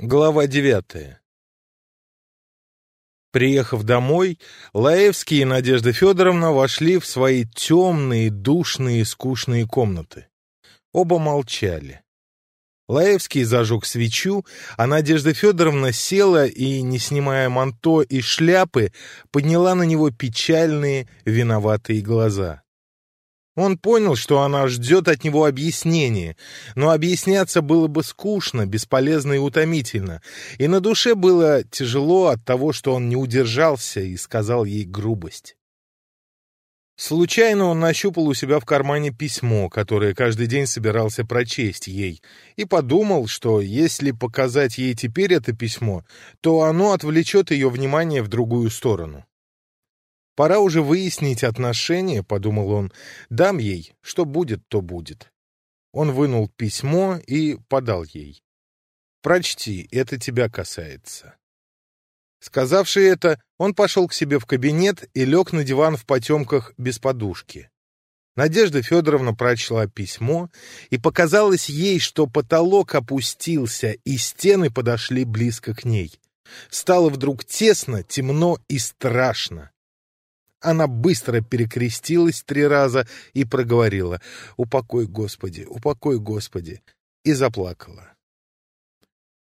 Глава девятая. Приехав домой, Лаевский и Надежда Федоровна вошли в свои темные, душные скучные комнаты. Оба молчали. Лаевский зажег свечу, а Надежда Федоровна села и, не снимая манто и шляпы, подняла на него печальные, виноватые глаза. Он понял, что она ждет от него объяснения, но объясняться было бы скучно, бесполезно и утомительно, и на душе было тяжело от того, что он не удержался и сказал ей грубость. Случайно он нащупал у себя в кармане письмо, которое каждый день собирался прочесть ей, и подумал, что если показать ей теперь это письмо, то оно отвлечет ее внимание в другую сторону. Пора уже выяснить отношения, — подумал он. Дам ей, что будет, то будет. Он вынул письмо и подал ей. «Прочти, это тебя касается». Сказавши это, он пошел к себе в кабинет и лег на диван в потемках без подушки. Надежда Федоровна прочла письмо, и показалось ей, что потолок опустился, и стены подошли близко к ней. Стало вдруг тесно, темно и страшно. Она быстро перекрестилась три раза и проговорила «Упокой, Господи! Упокой, Господи!» и заплакала.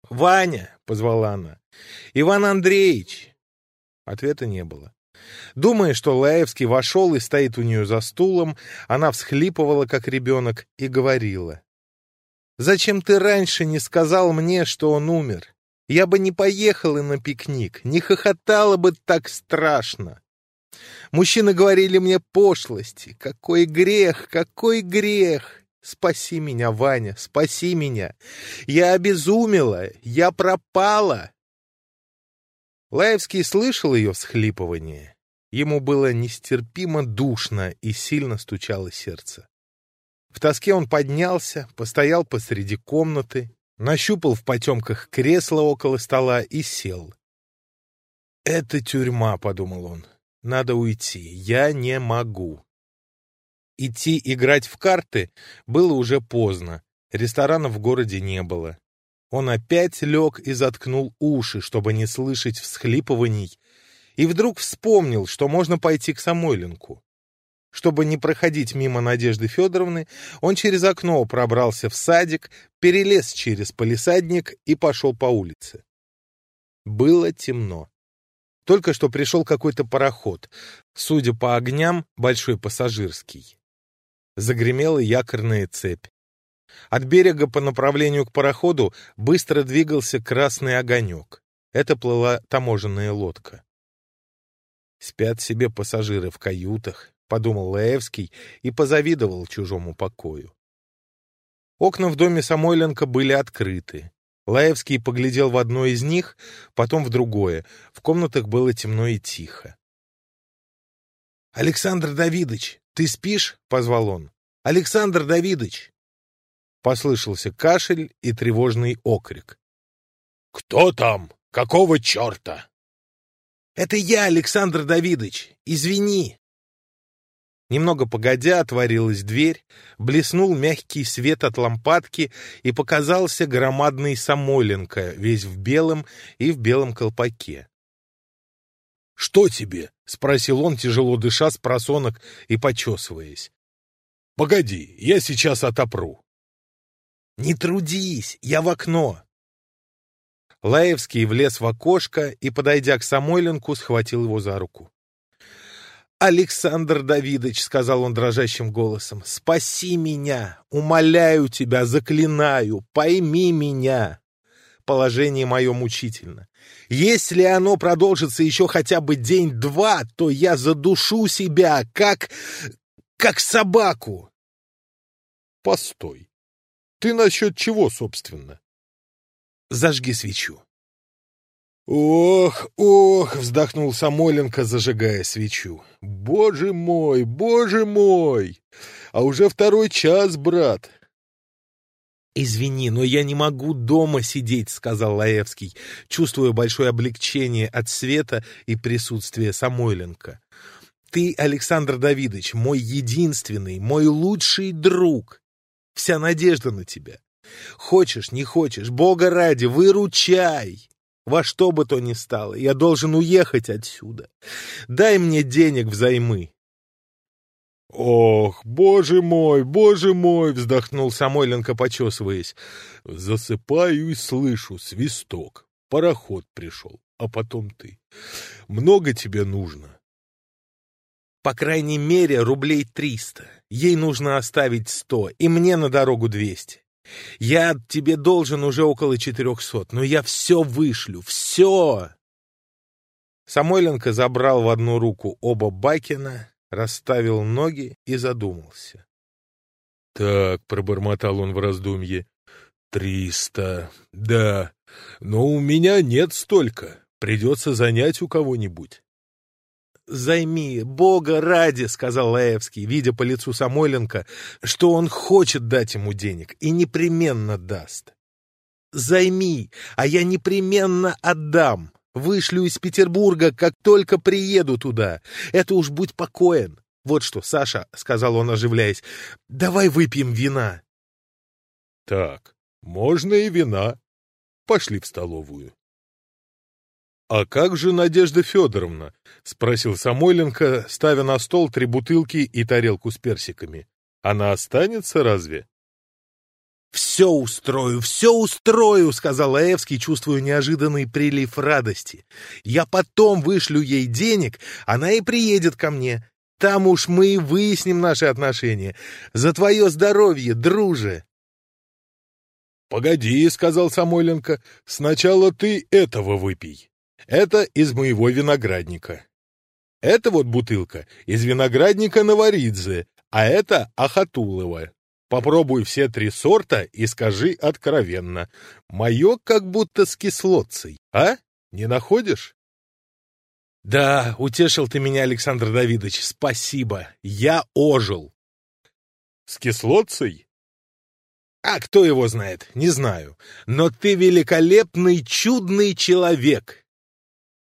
«Ваня!» — позвала она. «Иван Андреевич!» Ответа не было. Думая, что Лаевский вошел и стоит у нее за стулом, она всхлипывала, как ребенок, и говорила. «Зачем ты раньше не сказал мне, что он умер? Я бы не поехала на пикник, не хохотала бы так страшно!» Мужчины говорили мне пошлости. Какой грех, какой грех! Спаси меня, Ваня, спаси меня! Я обезумела, я пропала!» Лаевский слышал ее всхлипывание. Ему было нестерпимо душно и сильно стучало сердце. В тоске он поднялся, постоял посреди комнаты, нащупал в потемках кресло около стола и сел. «Это тюрьма», — подумал он. Надо уйти. Я не могу. Идти играть в карты было уже поздно. Ресторанов в городе не было. Он опять лег и заткнул уши, чтобы не слышать всхлипываний, и вдруг вспомнил, что можно пойти к Самойленку. Чтобы не проходить мимо Надежды Федоровны, он через окно пробрался в садик, перелез через палисадник и пошел по улице. Было темно. Только что пришел какой-то пароход. Судя по огням, большой пассажирский. Загремела якорная цепь. От берега по направлению к пароходу быстро двигался красный огонек. Это плыла таможенная лодка. «Спят себе пассажиры в каютах», — подумал Лаевский и позавидовал чужому покою. Окна в доме Самойленко были открыты. Лаевский поглядел в одно из них, потом в другое. В комнатах было темно и тихо. «Александр Давидович, ты спишь?» — позвал он. «Александр Давидович!» Послышался кашель и тревожный окрик. «Кто там? Какого черта?» «Это я, Александр Давидович. Извини!» Немного погодя отворилась дверь, блеснул мягкий свет от лампадки и показался громадный Самойленко, весь в белом и в белом колпаке. «Что тебе?» — спросил он, тяжело дыша с просонок и почесываясь. «Погоди, я сейчас отопру». «Не трудись, я в окно». Лаевский влез в окошко и, подойдя к Самойленку, схватил его за руку. «Александр Давидович», — сказал он дрожащим голосом, — «спаси меня, умоляю тебя, заклинаю, пойми меня. Положение мое мучительно. Если оно продолжится еще хотя бы день-два, то я задушу себя, как... как собаку». «Постой. Ты насчет чего, собственно?» «Зажги свечу». «Ох, ох!» — вздохнул Самойленко, зажигая свечу. «Боже мой, боже мой! А уже второй час, брат!» «Извини, но я не могу дома сидеть», — сказал Лаевский, чувствуя большое облегчение от света и присутствия Самойленко. «Ты, Александр Давидович, мой единственный, мой лучший друг. Вся надежда на тебя. Хочешь, не хочешь, Бога ради, выручай! Во что бы то ни стало, я должен уехать отсюда. Дай мне денег взаймы. «Ох, боже мой, боже мой!» — вздохнул Самойленко, почесываясь. «Засыпаю и слышу свисток. Пароход пришел, а потом ты. Много тебе нужно?» «По крайней мере, рублей триста. Ей нужно оставить сто, и мне на дорогу двести. Я тебе должен уже около четырехсот, но я все вышлю, все!» Самойленко забрал в одну руку оба Бакина, расставил ноги и задумался. «Так», — пробормотал он в раздумье, — «триста, да, но у меня нет столько, придется занять у кого-нибудь» займи, Бога ради, — сказал Лаевский, видя по лицу Самойленко, что он хочет дать ему денег и непременно даст. Займи, а я непременно отдам. Вышлю из Петербурга, как только приеду туда. Это уж будь покоен. Вот что, Саша, — сказал он, оживляясь, — давай выпьем вина. Так, можно и вина. Пошли в столовую. «А как же Надежда Федоровна?» — спросил Самойленко, ставя на стол три бутылки и тарелку с персиками. «Она останется разве?» «Все устрою, все устрою!» — сказал Аевский, чувствуя неожиданный прилив радости. «Я потом вышлю ей денег, она и приедет ко мне. Там уж мы и выясним наши отношения. За твое здоровье, друже!» «Погоди», — сказал Самойленко, — «сначала ты этого выпей». Это из моего виноградника. Это вот бутылка из виноградника Наваридзе, а это Ахатулова. Попробуй все три сорта и скажи откровенно. Мое как будто с кислотцей, а? Не находишь? Да, утешил ты меня, Александр Давидович, спасибо. Я ожил. С кислотцей? А кто его знает, не знаю. Но ты великолепный, чудный человек.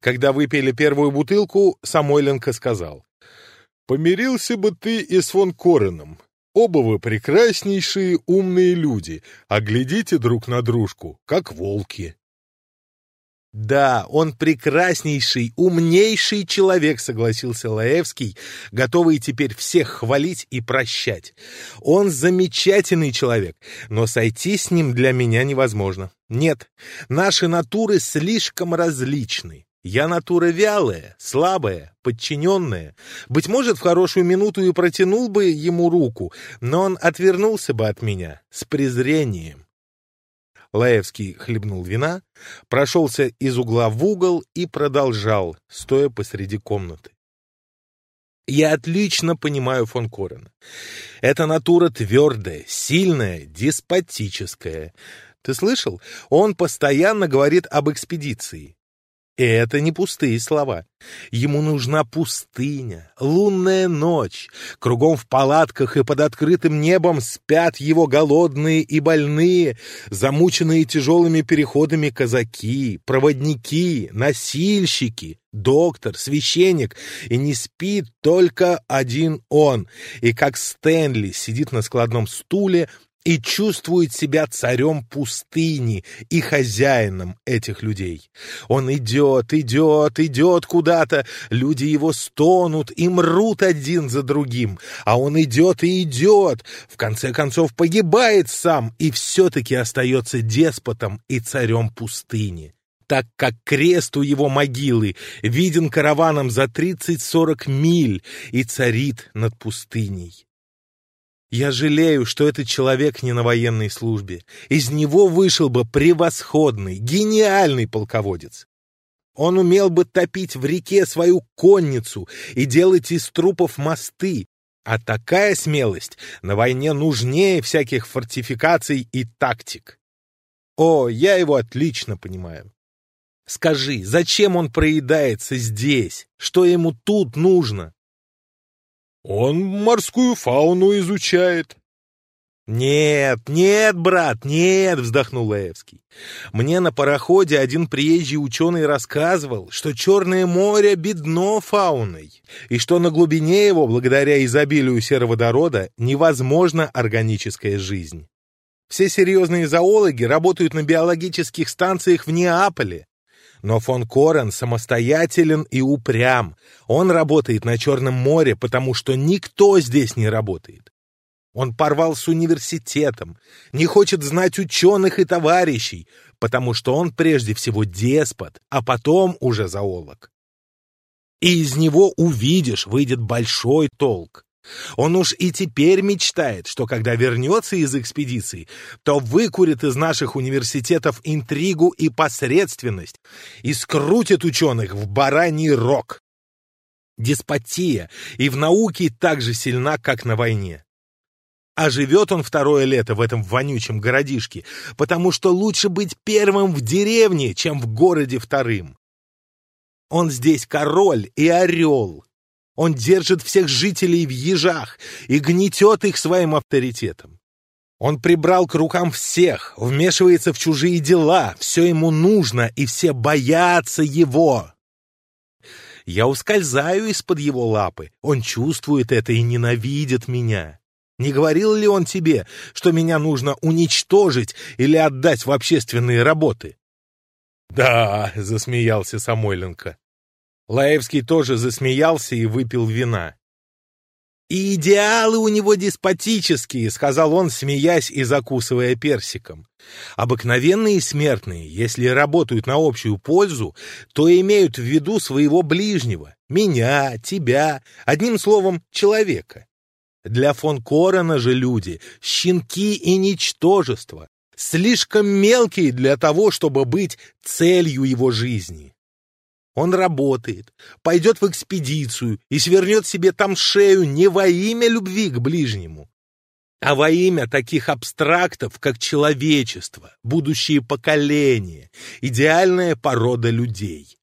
на его бледное, возбужденное, доброе лицо, Самойленко вспомнил мнение фон Корона, что таких уничтожать нужно. И Лаевский показался ему слабым, беззащитным ребенком, которого всякий может обидеть и уничтожить. — Да, он прекраснейший, умнейший человек, согласился Лаевский, готовый теперь всех хвалить и прощать. Он замечательный человек, но сойти с ним для меня невозможно. Нет, наши натуры слишком различны. Я натура вялая, слабая, подчиненная. Быть может, в хорошую минуту и протянул бы ему руку, но он отвернулся бы от меня с презрением. Лаевский хлебнул вина, прошелся из угла в угол и продолжал, стоя посреди комнаты. Я отлично понимаю фон Корена. Эта натура твердая, сильная, деспотическая. Ты слышал? Он постоянно говорит об экспедиции. Это не пустые слова. Ему нужна пустыня, лунная ночь. Кругом в палатках и под открытым небом спят его голодные и больные, замученные тяжелыми переходами казаки, проводники, носильщики, доктор, священник. И не спит только один он. И как Стэнли сидит на складном стуле, и чувствует себя царем пустыни и хозяином этих людей. Он идет, идет, идет куда-то, люди его стонут и мрут один за другим, а он идет и идет, в конце концов погибает сам и все-таки остается деспотом и царем пустыни так как крест у его могилы виден караваном за 30-40 миль и царит над пустыней. Я жалею, что этот человек не на военной службе. Из него вышел бы превосходный, гениальный полководец. Он умел бы топить в реке свою конницу и делать из трупов мосты, а такая смелость на войне нужнее всяких фортификаций и тактик. О, я его отлично понимаю. Скажи, зачем он проедается здесь? Что ему тут нужно? Он морскую фауну изучает. «Нет, нет, брат, нет!» — вздохнул Лаевский. «Мне на пароходе один приезжий ученый рассказывал, что Черное море бедно фауной, и что на глубине его, благодаря изобилию сероводорода, невозможна органическая жизнь. Все серьезные зоологи работают на биологических станциях в Неаполе, но фон Корен самостоятелен и упрям. Он работает на Черном море, потому что никто здесь не работает. Он порвал с университетом, не хочет знать ученых и товарищей, потому что он прежде всего деспот, а потом уже зоолог. И из него, увидишь, выйдет большой толк. Он уж и теперь мечтает, что когда вернется из экспедиции, то выкурит из наших университетов интригу и посредственность и скрутит ученых в бараний рог. Деспотия и в науке так же сильна, как на войне. А живет он второе лето в этом вонючем городишке, потому что лучше быть первым в деревне, чем в городе вторым. Он здесь король и орел. Он держит всех жителей в ежах и гнетет их своим авторитетом. Он прибрал к рукам всех, вмешивается в чужие дела, все ему нужно, и все боятся его. Я ускользаю из-под его лапы, он чувствует это и ненавидит меня. Не говорил ли он тебе, что меня нужно уничтожить или отдать в общественные работы? — Да, — засмеялся Самойленко, Лаевский тоже засмеялся и выпил вина. «И идеалы у него деспотические», — сказал он, смеясь и закусывая персиком. «Обыкновенные смертные, если работают на общую пользу, то имеют в виду своего ближнего, меня, тебя, одним словом, человека. Для фон Корона же люди — щенки и ничтожество, слишком мелкие для того, чтобы быть целью его жизни». Он работает, пойдет в экспедицию и свернет себе там шею не во имя любви к ближнему, а во имя таких абстрактов, как человечество, будущие поколения, идеальная порода людей.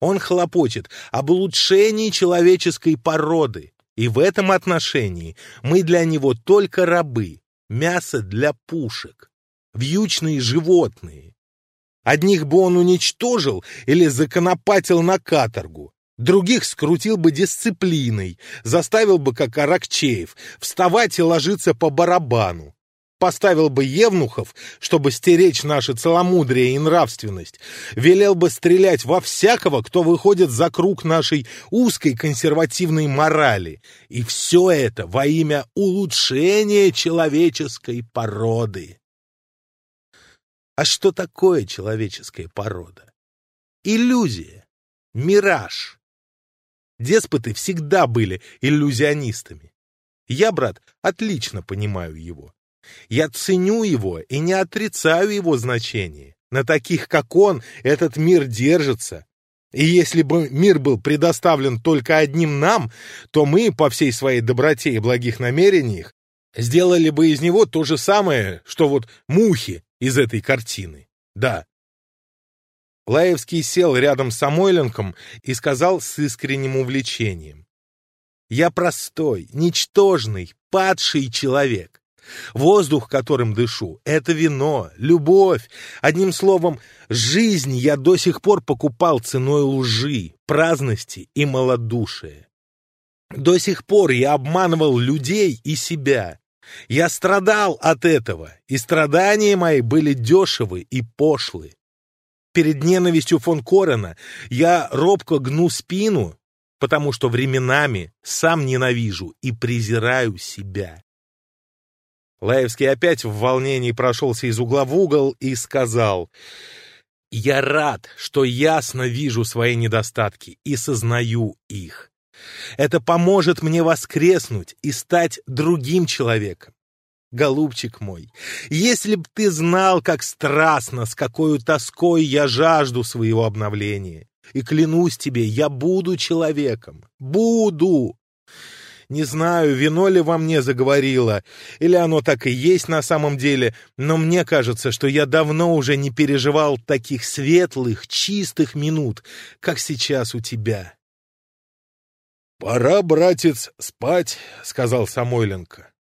Он хлопочет об улучшении человеческой породы, и в этом отношении мы для него только рабы, мясо для пушек, вьючные животные. Одних бы он уничтожил или законопатил на каторгу, других скрутил бы дисциплиной, заставил бы, как Аракчеев, вставать и ложиться по барабану. Поставил бы евнухов, чтобы стеречь наше целомудрие и нравственность, велел бы стрелять во всякого, кто выходит за круг нашей узкой консервативной морали. И все это во имя улучшения человеческой породы. А что такое человеческая порода? Иллюзия, мираж. Деспоты всегда были иллюзионистами. Я, брат, отлично понимаю его. Я ценю его и не отрицаю его значение. На таких, как он, этот мир держится. И если бы мир был предоставлен только одним нам, то мы, по всей своей доброте и благих намерениях, сделали бы из него то же самое, что вот мухи из этой картины. Да. Лаевский сел рядом с Самойленком и сказал с искренним увлечением. «Я простой, ничтожный, падший человек. Воздух, которым дышу, — это вино, любовь. Одним словом, жизнь я до сих пор покупал ценой лжи, праздности и малодушия. До сих пор я обманывал людей и себя. Я страдал от этого, и страдания мои были дешевы и пошлы. Перед ненавистью фон Корена я робко гну спину, потому что временами сам ненавижу и презираю себя. Лаевский опять в волнении прошелся из угла в угол и сказал, «Я рад, что ясно вижу свои недостатки и сознаю их. Это поможет мне воскреснуть и стать другим человеком. Голубчик мой, если б ты знал, как страстно, с какой тоской я жажду своего обновления. И клянусь тебе, я буду человеком. Буду! Не знаю, вино ли во мне заговорило, или оно так и есть на самом деле, но мне кажется, что я давно уже не переживал таких светлых, чистых минут, как сейчас у тебя.«Пора, братец, спать», — сказал Самойленко.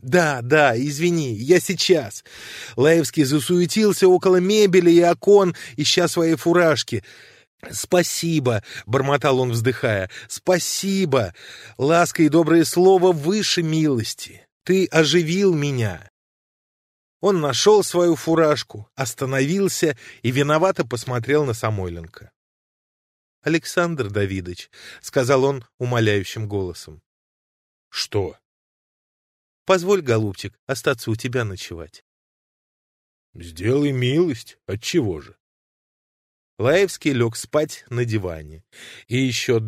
«Да, да, извини, я сейчас». Лаевский засуетился около мебели и окон, ища свои фуражки. «Спасибо», — бормотал он, вздыхая, — «спасибо. Ласка и доброе слово выше милости. Ты оживил меня». Он нашел свою фуражку, остановился и виновато посмотрел на Самойленко. «Александр Давидович», — сказал он умоляющим голосом. «Что?» «Позволь, голубчик, остаться у тебя ночевать». «Сделай милость. Отчего же?» Лаевский лег спать на диване и еще